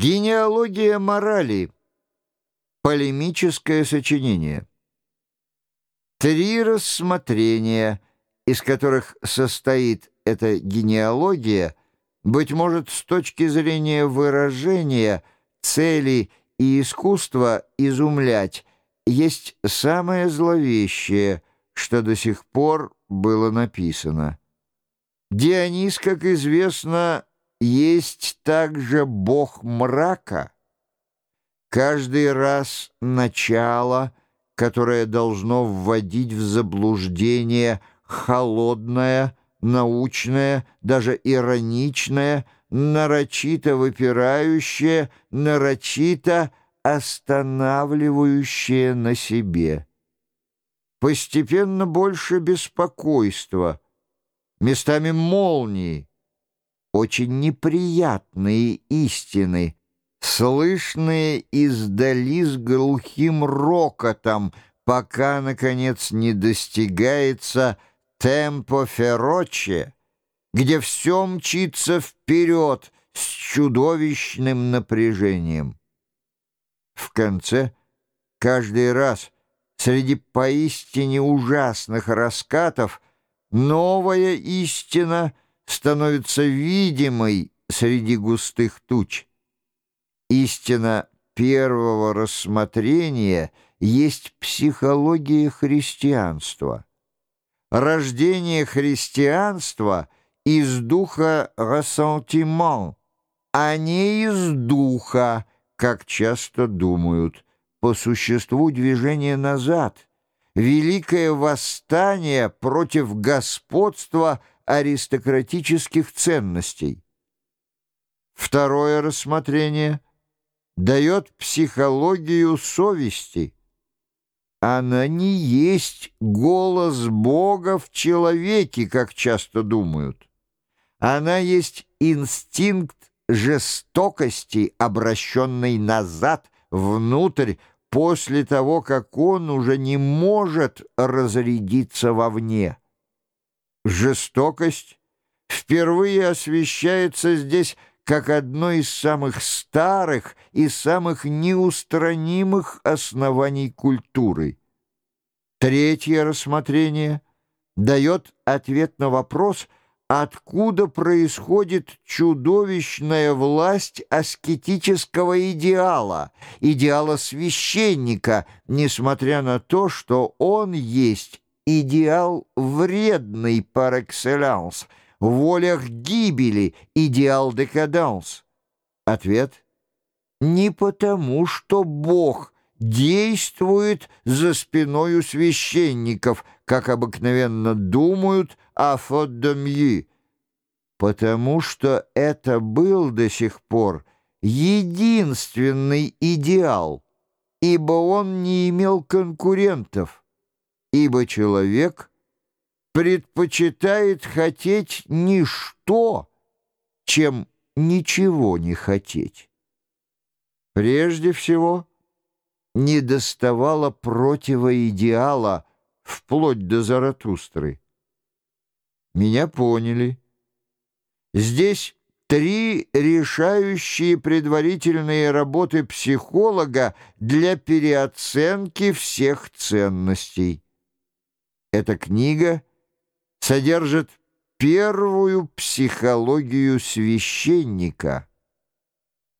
Генеалогия морали. Полемическое сочинение. Три рассмотрения, из которых состоит эта генеалогия, быть может, с точки зрения выражения, цели и искусства изумлять, есть самое зловещее, что до сих пор было написано. Дионис, как известно, есть также бог мрака. Каждый раз начало, которое должно вводить в заблуждение холодное, научное, даже ироничное, нарочито выпирающее, нарочито останавливающее на себе. Постепенно больше беспокойства, местами молнии, очень неприятные истины, слышные издали с глухим рокотом, пока, наконец, не достигается темпо фероче, где все мчится вперед с чудовищным напряжением. В конце, каждый раз, среди поистине ужасных раскатов, новая истина — становится видимой среди густых туч. Истина первого рассмотрения есть психология христианства. Рождение христианства из духа рассентимент, а не из духа, как часто думают, по существу движения назад, великое восстание против господства аристократических ценностей. Второе рассмотрение дает психологию совести. Она не есть голос Бога в человеке, как часто думают. Она есть инстинкт жестокости, обращенный назад, внутрь, после того, как он уже не может разрядиться вовне. Жестокость впервые освещается здесь как одно из самых старых и самых неустранимых оснований культуры. Третье рассмотрение дает ответ на вопрос, откуда происходит чудовищная власть аскетического идеала, идеала священника, несмотря на то, что он есть идеал вредный par excellence, волях гибели идеал декаданс? Ответ — не потому, что Бог действует за спиною священников, как обыкновенно думают о Фоддомьи, потому что это был до сих пор единственный идеал, ибо он не имел конкурентов ибо человек предпочитает хотеть ничто, чем ничего не хотеть. Прежде всего, не доставало противоидеала вплоть до Заратустры. Меня поняли. Здесь три решающие предварительные работы психолога для переоценки всех ценностей. Эта книга содержит первую психологию священника —